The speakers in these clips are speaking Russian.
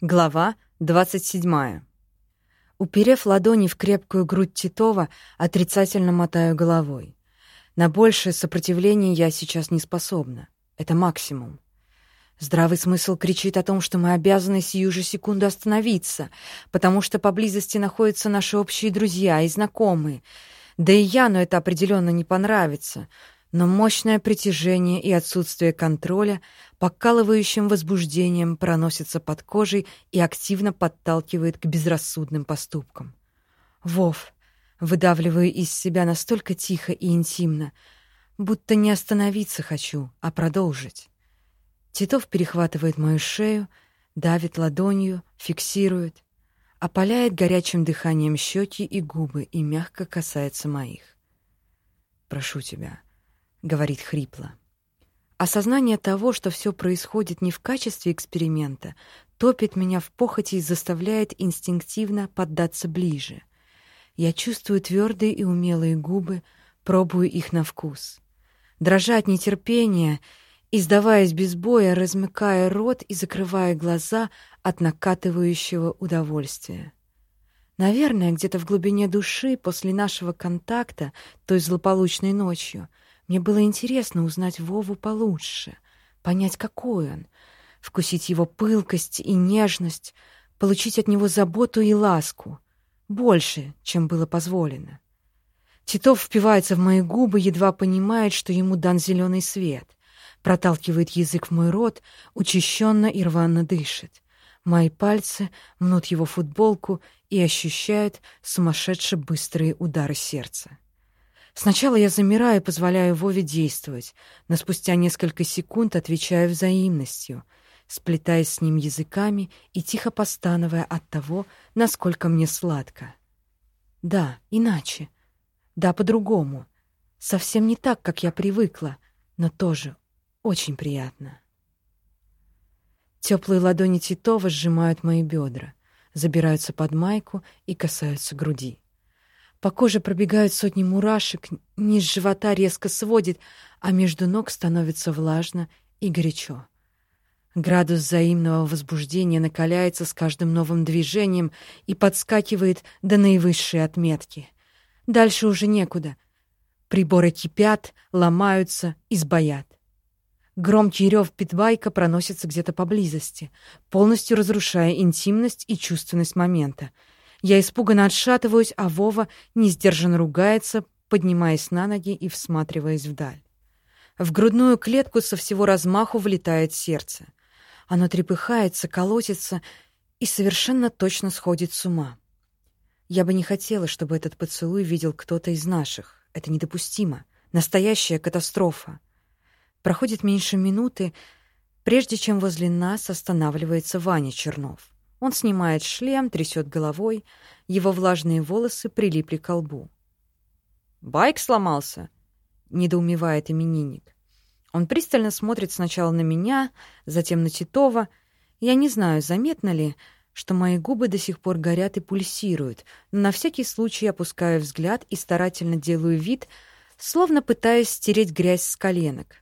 Глава 27. Уперев ладони в крепкую грудь Титова, отрицательно мотаю головой. На большее сопротивление я сейчас не способна. Это максимум. Здравый смысл кричит о том, что мы обязаны сию же секунду остановиться, потому что поблизости находятся наши общие друзья и знакомые. Да и Яну это определенно не понравится — но мощное притяжение и отсутствие контроля покалывающим возбуждением проносится под кожей и активно подталкивает к безрассудным поступкам. «Вов!» — выдавливаю из себя настолько тихо и интимно, будто не остановиться хочу, а продолжить. Титов перехватывает мою шею, давит ладонью, фиксирует, опаляет горячим дыханием щеки и губы и мягко касается моих. «Прошу тебя, говорит хрипло. Осознание того, что все происходит не в качестве эксперимента, топит меня в похоти и заставляет инстинктивно поддаться ближе. Я чувствую твердые и умелые губы, пробую их на вкус. Дрожа от нетерпения, издаваясь без боя, размыкая рот и закрывая глаза от накатывающего удовольствия. Наверное, где-то в глубине души после нашего контакта той злополучной ночью — мне было интересно узнать Вову получше, понять, какой он, вкусить его пылкость и нежность, получить от него заботу и ласку, больше, чем было позволено. Титов впивается в мои губы, едва понимает, что ему дан зеленый свет, проталкивает язык в мой рот, учащенно и рвано дышит. Мои пальцы мнут его футболку и ощущают сумасшедше быстрые удары сердца. Сначала я замираю и позволяю Вове действовать, но спустя несколько секунд отвечаю взаимностью, сплетаясь с ним языками и тихо постановая от того, насколько мне сладко. Да, иначе. Да, по-другому. Совсем не так, как я привыкла, но тоже очень приятно. Теплые ладони Титова сжимают мои бедра, забираются под майку и касаются груди. По коже пробегают сотни мурашек, низ живота резко сводит, а между ног становится влажно и горячо. Градус взаимного возбуждения накаляется с каждым новым движением и подскакивает до наивысшей отметки. Дальше уже некуда. Приборы кипят, ломаются, избоят. Громкий рев питбайка проносится где-то поблизости, полностью разрушая интимность и чувственность момента — я испуганно отшатываюсь, а Вова несдержанно ругается, поднимаясь на ноги и всматриваясь вдаль. В грудную клетку со всего размаху влетает сердце. Оно трепыхается, колотится и совершенно точно сходит с ума. Я бы не хотела, чтобы этот поцелуй видел кто-то из наших. Это недопустимо. Настоящая катастрофа. Проходит меньше минуты, прежде чем возле нас останавливается Ваня Чернов. Он снимает шлем, трясет головой, его влажные волосы прилипли к лбу. «Байк сломался?» — недоумевает именинник. Он пристально смотрит сначала на меня, затем на Титова. Я не знаю, заметно ли, что мои губы до сих пор горят и пульсируют, но на всякий случай опускаю взгляд и старательно делаю вид, словно пытаясь стереть грязь с коленок.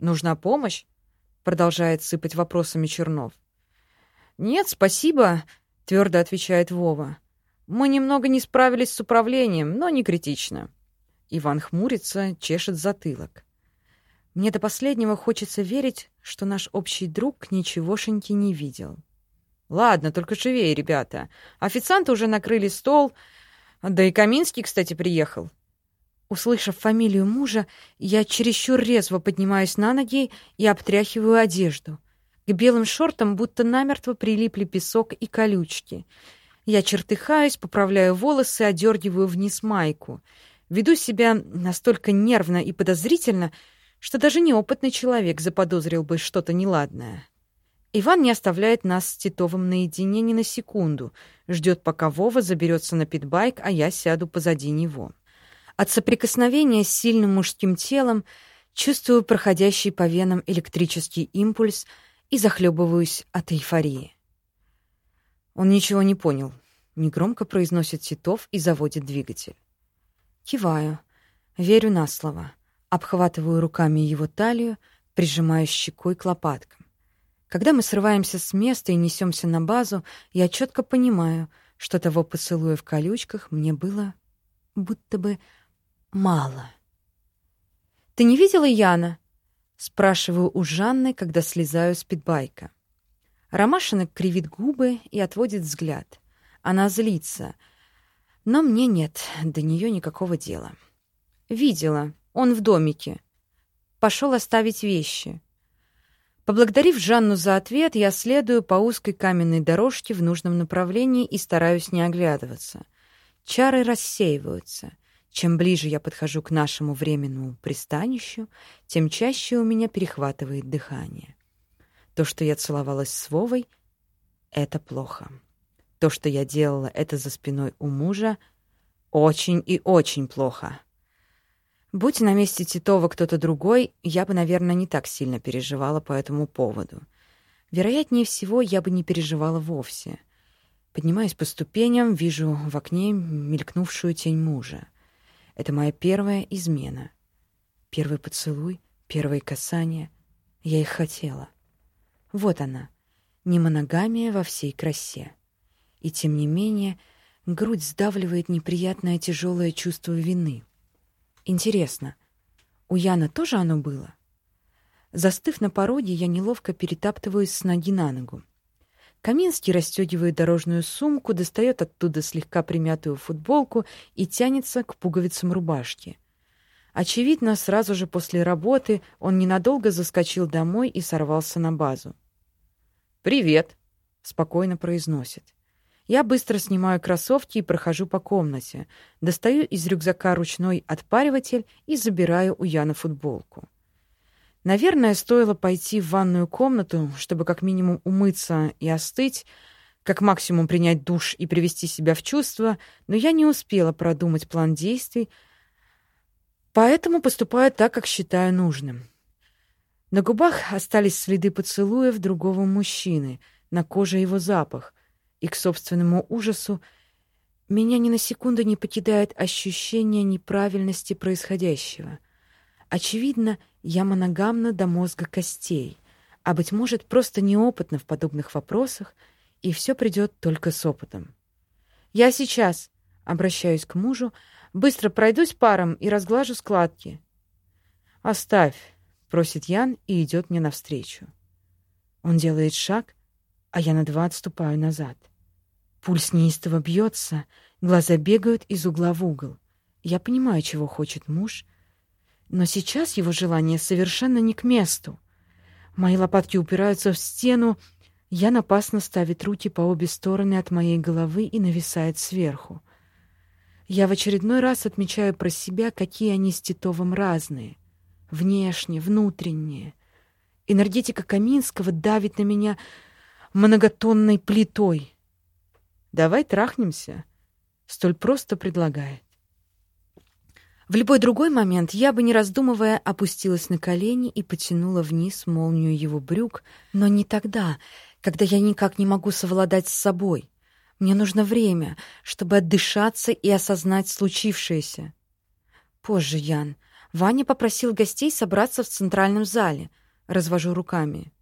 «Нужна помощь?» — продолжает сыпать вопросами Чернов. «Нет, спасибо», — твердо отвечает Вова. «Мы немного не справились с управлением, но не критично». Иван хмурится, чешет затылок. Мне до последнего хочется верить, что наш общий друг ничегошеньки не видел. «Ладно, только живее, ребята. Официанты уже накрыли стол, да и Каминский, кстати, приехал». Услышав фамилию мужа, я чересчур резво поднимаюсь на ноги и обтряхиваю одежду. К белым шортам будто намертво прилипли песок и колючки. Я чертыхаюсь, поправляю волосы, одергиваю вниз майку. Веду себя настолько нервно и подозрительно, что даже неопытный человек заподозрил бы что-то неладное. Иван не оставляет нас с Титовым наедине ни на секунду, ждет, пока Вова заберется на питбайк, а я сяду позади него. От соприкосновения с сильным мужским телом чувствую проходящий по венам электрический импульс — и захлебываюсь от эйфории. Он ничего не понял. Негромко произносит Титов и заводит двигатель. Киваю, верю на слово, обхватываю руками его талию, прижимаю щекой к лопаткам. Когда мы срываемся с места и несемся на базу, я четко понимаю, что того поцелуя в колючках мне было будто бы мало. «Ты не видела Яна?» — спрашиваю у Жанны, когда слезаю с питбайка. Ромашина кривит губы и отводит взгляд. Она злится. Но мне нет до нее никакого дела. «Видела. Он в домике. Пошел оставить вещи. Поблагодарив Жанну за ответ, я следую по узкой каменной дорожке в нужном направлении и стараюсь не оглядываться. Чары рассеиваются. Чем ближе я подхожу к нашему временному пристанищу, тем чаще у меня перехватывает дыхание. То, что я целовалась с Вовой, — это плохо. То, что я делала это за спиной у мужа, очень и очень плохо. Будь на месте Титова кто-то другой, я бы, наверное, не так сильно переживала по этому поводу. Вероятнее всего, я бы не переживала вовсе. Поднимаясь по ступеням, вижу в окне мелькнувшую тень мужа. Это моя первая измена. Первый поцелуй, первое касание. Я их хотела. Вот она, не моногамия во всей красе. И тем не менее, грудь сдавливает неприятное тяжелое чувство вины — Интересно, у Яна тоже оно было? Застыв на пороге, я неловко перетаптываюсь с ноги на ногу. Каминский расстегивает дорожную сумку, достает оттуда слегка примятую футболку и тянется к пуговицам рубашки. Очевидно, сразу же после работы он ненадолго заскочил домой и сорвался на базу. «Привет», — спокойно произносит. Я быстро снимаю кроссовки и прохожу по комнате, достаю из рюкзака ручной отпариватель и забираю у Яна футболку. Наверное, стоило пойти в ванную комнату, чтобы как минимум умыться и остыть, как максимум принять душ и привести себя в чувство, но я не успела продумать план действий, поэтому поступаю так, как считаю нужным. На губах остались следы поцелуев другого мужчины, на коже его запах — и к собственному ужасу меня ни на секунду не покидает ощущение неправильности происходящего. Очевидно, я моногамна до мозга костей, а, быть может, просто неопытна в подобных вопросах, и все придет только с опытом. «Я сейчас», — обращаюсь к мужу, «быстро пройдусь паром и разглажу складки». «Оставь», — просит Ян и идет мне навстречу. Он делает шаг, а я на два отступаю назад — Пульс неистово бьется, глаза бегают из угла в угол. Я понимаю, чего хочет муж, но сейчас его желание совершенно не к месту. Мои лопатки упираются в стену, Ян опасно ставит руки по обе стороны от моей головы и нависает сверху. Я в очередной раз отмечаю про себя, какие они с Титовым разные. Внешне, внутренние. Энергетика Каминского давит на меня многотонной плитой — Давай трахнемся. Столь просто предлагает. В любой другой момент я бы, не раздумывая, опустилась на колени и потянула вниз молнию его брюк, но не тогда, когда я никак не могу совладать с собой. Мне нужно время, чтобы отдышаться и осознать случившееся. Позже, Ян. Ваня попросил гостей собраться в центральном зале. Развожу руками.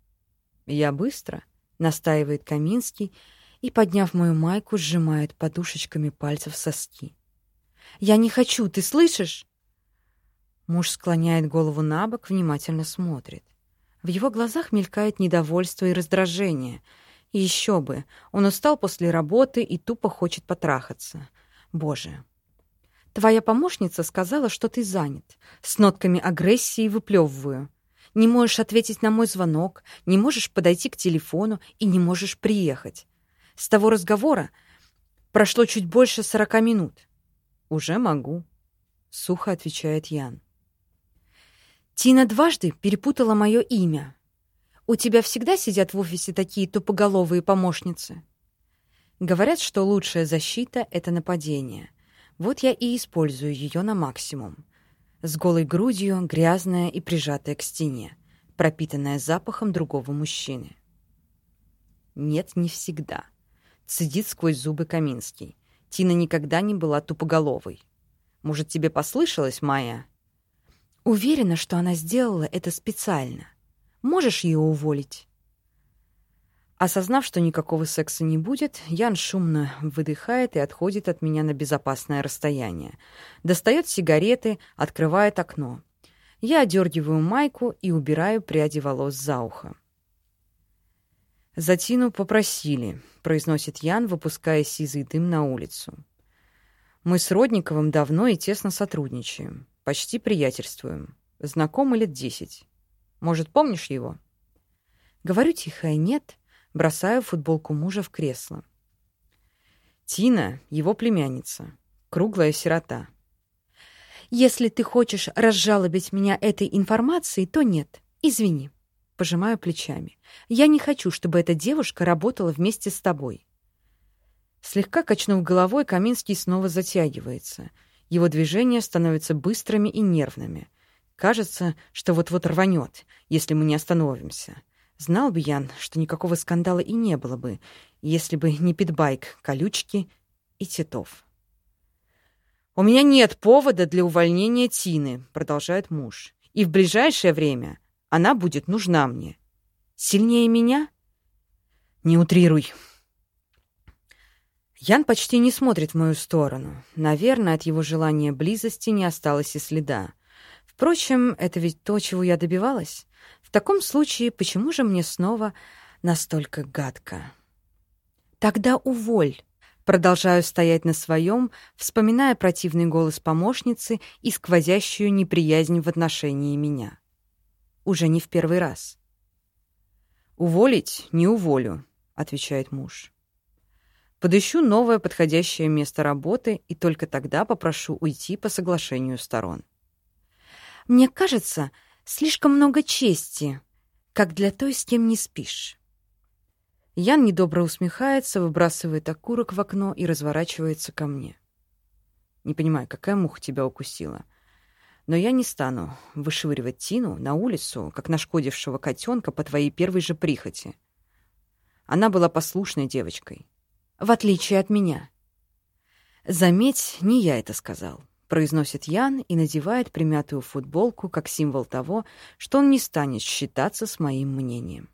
«Я быстро», — настаивает Каминский, — и, подняв мою майку, сжимает подушечками пальцев соски. «Я не хочу, ты слышишь?» Муж склоняет голову на бок, внимательно смотрит. В его глазах мелькает недовольство и раздражение. Еще бы, он устал после работы и тупо хочет потрахаться. Боже. Твоя помощница сказала, что ты занят. С нотками агрессии выплевываю. Не можешь ответить на мой звонок, не можешь подойти к телефону и не можешь приехать. С того разговора прошло чуть больше сорока минут. «Уже могу», — сухо отвечает Ян. Тина дважды перепутала мое имя. «У тебя всегда сидят в офисе такие тупоголовые помощницы?» Говорят, что лучшая защита — это нападение. Вот я и использую ее на максимум. С голой грудью, грязная и прижатая к стене, пропитанная запахом другого мужчины. Нет, не всегда. Цедит сквозь зубы Каминский. Тина никогда не была тупоголовой. Может, тебе послышалось, Майя? Уверена, что она сделала это специально. Можешь ее уволить? Осознав, что никакого секса не будет, Ян шумно выдыхает и отходит от меня на безопасное расстояние. Достает сигареты, открывает окно. Я одергиваю майку и убираю пряди волос за ухо. «За Тину попросили», — произносит Ян, выпуская сизый дым на улицу. «Мы с Родниковым давно и тесно сотрудничаем. Почти приятельствуем. Знакомы лет десять. Может, помнишь его?» Говорю тихо «нет», бросаю футболку мужа в кресло. Тина — его племянница, круглая сирота. «Если ты хочешь разжалобить меня этой информацией, то нет. Извини». Пожимаю плечами. «Я не хочу, чтобы эта девушка работала вместе с тобой». Слегка качнув головой, Каминский снова затягивается. Его движения становятся быстрыми и нервными. Кажется, что вот-вот рванет, если мы не остановимся. Знал бы Ян, что никакого скандала и не было бы, если бы не питбайк, колючки и Титов. «У меня нет повода для увольнения Тины», — продолжает муж. «И в ближайшее время она будет нужна мне. Сильнее меня? Не утрируй. Ян почти не смотрит в мою сторону. Наверное, от его желания близости не осталось и следа. Впрочем, это ведь то, чего я добивалась. В таком случае, почему же мне снова настолько гадко? Тогда уволь. Продолжаю стоять на своем, вспоминая противный голос помощницы и сквозящую неприязнь в отношении меня уже не в первый раз. «Уволить не уволю», — отвечает муж. «Подыщу новое подходящее место работы и только тогда попрошу уйти по соглашению сторон». «Мне кажется, слишком много чести, как для той, с кем не спишь». Ян недобро усмехается, выбрасывает окурок в окно и разворачивается ко мне. «Не понимаю, какая муха тебя укусила?» Но я не стану вышвыривать Тину на улицу, как нашкодившего котенка по твоей первой же прихоти. Она была послушной девочкой. В отличие от меня. «Заметь, не я это сказал», — произносит Ян и надевает примятую футболку как символ того, что он не станет считаться с моим мнением.